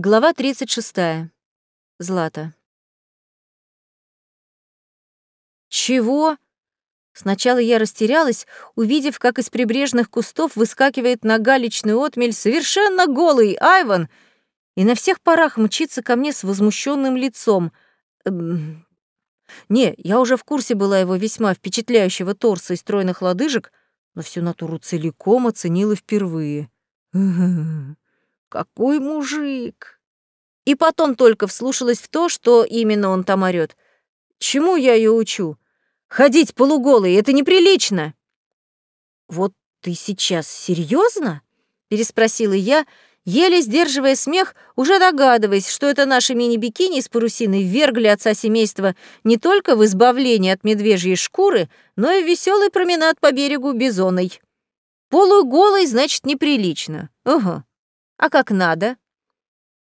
Глава 36. Злата. Чего? Сначала я растерялась, увидев, как из прибрежных кустов выскакивает на галечную отмель совершенно голый Айван и на всех парах мчится ко мне с возмущенным лицом. Эм... Не, я уже в курсе была его весьма впечатляющего торса и стройных лодыжек, но всю натуру целиком оценила впервые. Какой мужик! И потом только вслушалась в то, что именно он там орёт. Чему я ее учу? Ходить полуголой — это неприлично. Вот ты сейчас серьезно? переспросила я, еле сдерживая смех, уже догадываясь, что это наши мини-бикини с парусиной ввергли отца семейства не только в избавление от медвежьей шкуры, но и в веселый променад по берегу бизоной. Полуголой, значит, неприлично. Ага. А как надо?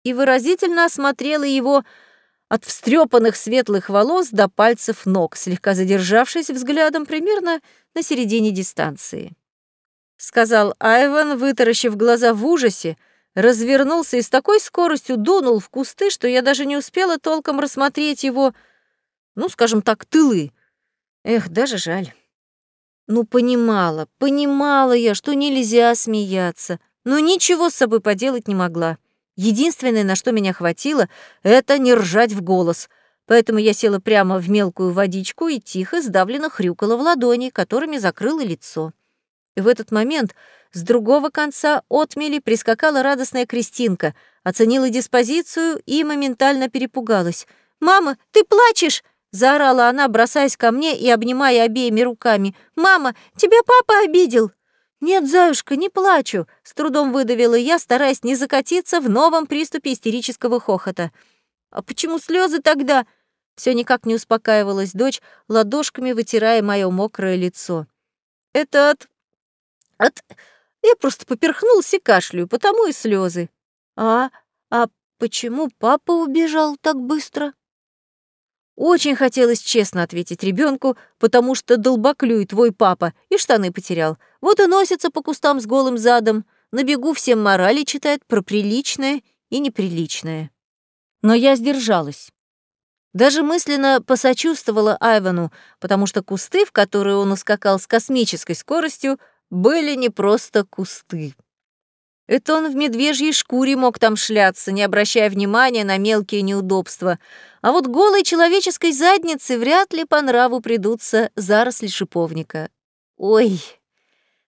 И выразительно осмотрела его от встрепанных светлых волос до пальцев ног, слегка задержавшись взглядом примерно на середине дистанции. Сказал Айван, вытаращив глаза в ужасе, развернулся и с такой скоростью дунул в кусты, что я даже не успела толком рассмотреть его, ну, скажем так, тылы. Эх, даже жаль. Ну, понимала, понимала я, что нельзя смеяться, но ничего с собой поделать не могла. Единственное, на что меня хватило, это не ржать в голос, поэтому я села прямо в мелкую водичку и тихо, сдавленно хрюкала в ладони, которыми закрыла лицо. И в этот момент с другого конца отмели прискакала радостная Кристинка, оценила диспозицию и моментально перепугалась. «Мама, ты плачешь!» — заорала она, бросаясь ко мне и обнимая обеими руками. «Мама, тебя папа обидел!» «Нет, Заюшка, не плачу», — с трудом выдавила я, стараясь не закатиться в новом приступе истерического хохота. «А почему слезы тогда?» Все никак не успокаивалась дочь, ладошками вытирая мое мокрое лицо. «Это от... от... Я просто поперхнулся и кашлю, потому и слезы. «А... а почему папа убежал так быстро?» Очень хотелось честно ответить ребенку, потому что долбоклюй твой папа и штаны потерял. Вот и носится по кустам с голым задом, на бегу всем морали читает про приличное и неприличное. Но я сдержалась. Даже мысленно посочувствовала Айвану, потому что кусты, в которые он ускакал с космической скоростью, были не просто кусты. Это он в медвежьей шкуре мог там шляться, не обращая внимания на мелкие неудобства. А вот голой человеческой заднице вряд ли по нраву придутся заросли шиповника. Ой.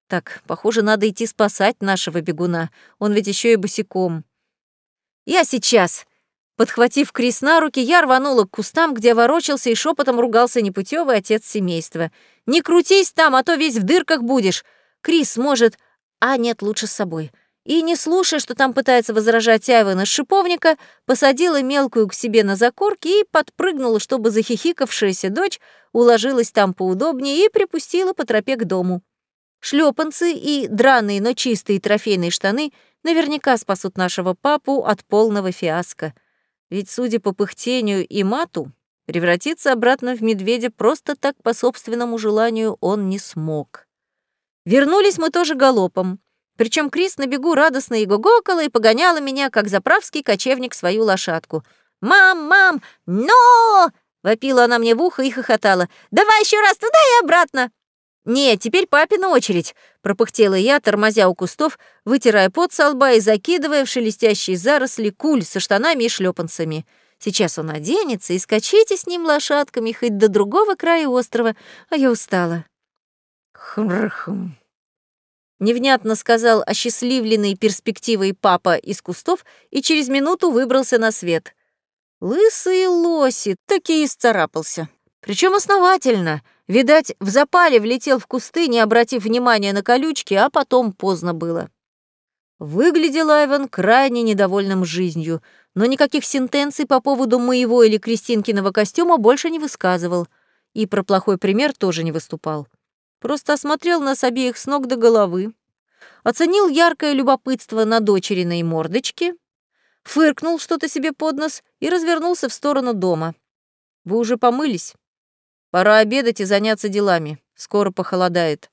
Так, похоже, надо идти спасать нашего бегуна. Он ведь еще и босиком. Я сейчас. Подхватив Крис на руки, я рванула к кустам, где ворочался и шепотом ругался непутевый отец семейства. «Не крутись там, а то весь в дырках будешь. Крис может... А нет, лучше с собой и, не слушая, что там пытается возражать Айвен из шиповника, посадила мелкую к себе на закорки и подпрыгнула, чтобы захихикавшаяся дочь уложилась там поудобнее и припустила по тропе к дому. Шлепанцы и драные, но чистые трофейные штаны наверняка спасут нашего папу от полного фиаско. Ведь, судя по пыхтению и мату, превратиться обратно в медведя просто так по собственному желанию он не смог. Вернулись мы тоже галопом. Причем Крис на бегу радостно и гогокала и погоняла меня, как заправский кочевник, свою лошадку. «Мам, мам, но!» — вопила она мне в ухо и хохотала. «Давай еще раз туда и обратно!» «Не, теперь папина очередь», — пропыхтела я, тормозя у кустов, вытирая пот со лба и закидывая в шелестящие заросли куль со штанами и шлепанцами. Сейчас он оденется, и скачите с ним лошадками хоть до другого края острова, а я устала. Хм-хм. Невнятно сказал осчастливленный перспективой папа из кустов и через минуту выбрался на свет. Лысый лоси, таки исцарапался. Причем основательно. Видать, в запале влетел в кусты, не обратив внимания на колючки, а потом поздно было. Выглядел Айван крайне недовольным жизнью, но никаких сентенций по поводу моего или Кристинкиного костюма больше не высказывал. И про плохой пример тоже не выступал. Просто осмотрел нас обеих с ног до головы, оценил яркое любопытство на дочериной мордочке, фыркнул что-то себе под нос и развернулся в сторону дома. «Вы уже помылись? Пора обедать и заняться делами. Скоро похолодает».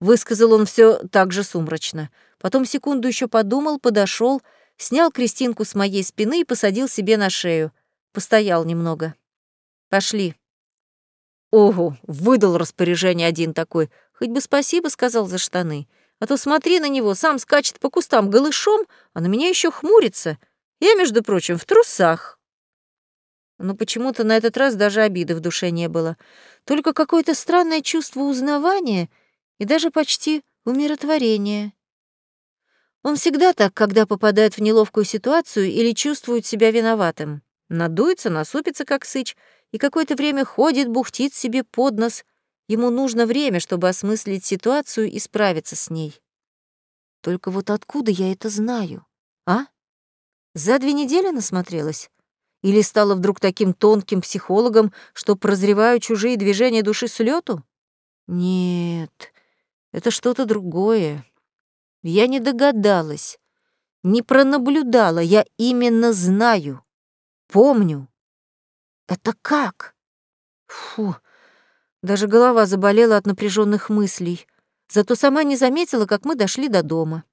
Высказал он все так же сумрачно. Потом секунду еще подумал, подошел, снял Кристинку с моей спины и посадил себе на шею. Постоял немного. «Пошли». Ого, выдал распоряжение один такой. Хоть бы спасибо сказал за штаны. А то смотри на него, сам скачет по кустам голышом, а на меня еще хмурится. Я, между прочим, в трусах. Но почему-то на этот раз даже обиды в душе не было. Только какое-то странное чувство узнавания и даже почти умиротворения. Он всегда так, когда попадает в неловкую ситуацию или чувствует себя виноватым. Надуется, насупится, как сыч, и какое-то время ходит, бухтит себе под нос. Ему нужно время, чтобы осмыслить ситуацию и справиться с ней. Только вот откуда я это знаю, а? За две недели насмотрелась? Или стала вдруг таким тонким психологом, что прозреваю чужие движения души с лету? Нет, это что-то другое. Я не догадалась, не пронаблюдала, я именно знаю, помню. Это как? Фу, даже голова заболела от напряженных мыслей. Зато сама не заметила, как мы дошли до дома.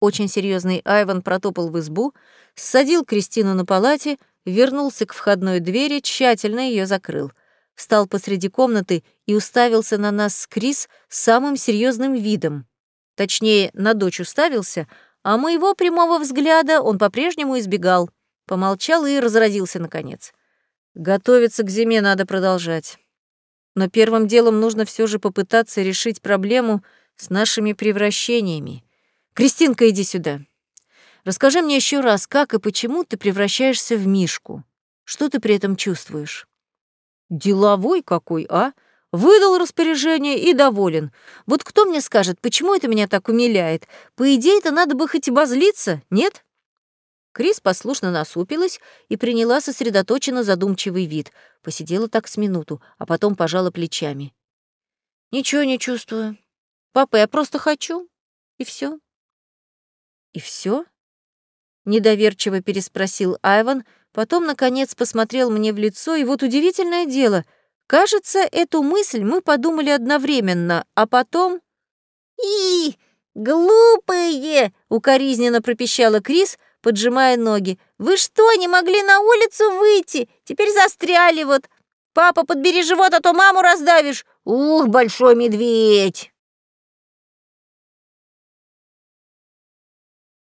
Очень серьезный Айван протопал в избу, ссадил Кристину на палате, вернулся к входной двери, тщательно ее закрыл. Встал посреди комнаты и уставился на нас с Крис самым серьезным видом. Точнее, на дочь уставился, а моего прямого взгляда он по-прежнему избегал. Помолчал и разразился наконец. Готовиться к зиме надо продолжать. Но первым делом нужно все же попытаться решить проблему с нашими превращениями. Кристинка, иди сюда. Расскажи мне еще раз, как и почему ты превращаешься в Мишку. Что ты при этом чувствуешь? Деловой какой, а? Выдал распоряжение и доволен. Вот кто мне скажет, почему это меня так умиляет? По идее-то надо бы хоть и базлиться, нет? Крис послушно насупилась и приняла сосредоточенно задумчивый вид. Посидела так с минуту, а потом пожала плечами. «Ничего не чувствую. Папа, я просто хочу. И все. «И все? недоверчиво переспросил Айван, потом, наконец, посмотрел мне в лицо, и вот удивительное дело. Кажется, эту мысль мы подумали одновременно, а потом... «И, глупые!» — укоризненно пропищала Крис, поджимая ноги. «Вы что, не могли на улицу выйти? Теперь застряли вот. Папа, подбери живот, а то маму раздавишь. Ух, большой медведь!»